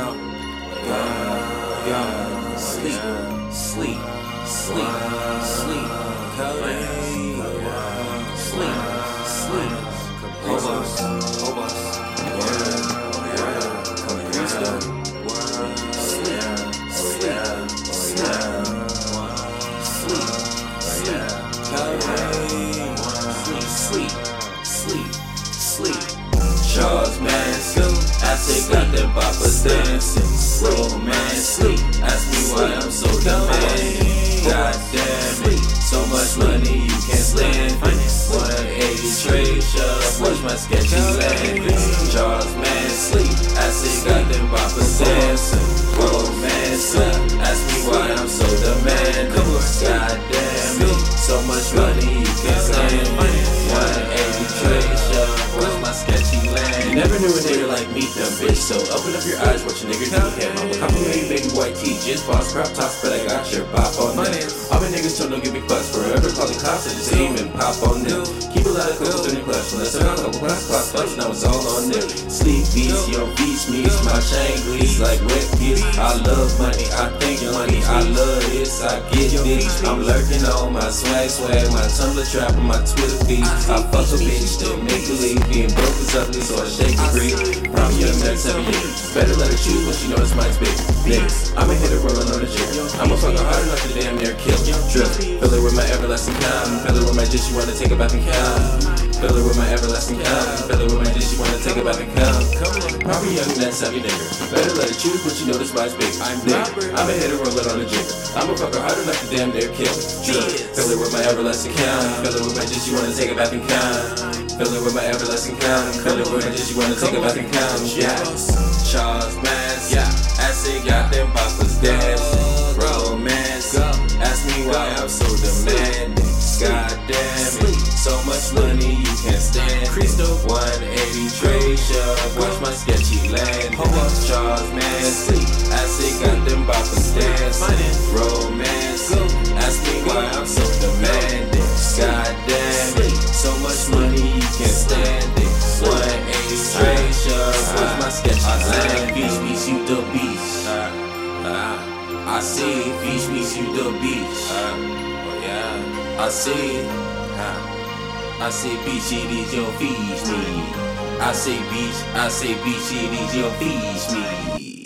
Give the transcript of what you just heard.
yo, yo, yo, sleep, sleep, sleep, sleep, sleep, sleep, sleep, sleep, sleep, sleep, sleep, sleep, sleep, sleep. Charles Manson, I say got them boppers dancing. Romance. Ask me why I'm so demanding. God damn it, so much money you can't stand it. 180 trade shove, watch my sketchy landing. Charles Manson, I say got them boppers dancing. Romance, never knew a nigga like me, dumb bitch. So open up your eyes, watch a nigga do him. I'm a compliment baby white tee, just boss crop tops, but I got your pop on them. All my niggas told don't give me fucks forever calling cops, I just aim and pop on them. Keep a lot of clothes in the clutch, unless I got a couple class clock clutch, now it's all on them. Sleep beats, your beats meets my chain glees like wet beats. I love money, I think money, I love this, I get this. I'm lurking on my swag swag, my Tumblr trap, and my Twitter feed. I fuck a bitch, then make believe being broke is ugly, so I shake the breed. From young man, seven years. Better let her choose when she knows mine's big. Niggas, I'ma hit her rolling on the gym. I'ma fuck her hard enough to damn near kill. Drip, fill it with my everlasting calm. It dish, wanna take it back and count. Fill it with my everlasting calm. Fill it with my dish, you wanna take it back and count. Probably young man, savvy nigga. Better let her choose when you know this mine's big. I'm nigga, I'ma hit her rolling on the gym. I'ma fuck her hard enough to damn near kill. Fill it with my everlasting calm. Fill it with my dish, you wanna take it back and count. Fill it with my everlasting count. Fill it with my dish, you wanna take it back and count. Yeah. Charles Manson. Yeah. I say got them boppers dancing. Demanding. God damn it. So much money you can't stand. Cristo 180 trade shove. Watch my sketchy land. Charles Manson. I say got them boppers dancing. Romance. Ask me why I'm so demanding. God damn it. So much money you can't stand it. 180 trade shove. Watch my sketchy land. Beach meets you the beach. Ah. Ah. I see beach meets you the beach. I see. I say beach it is your beach me. I say beach, I say beach it is your beach me.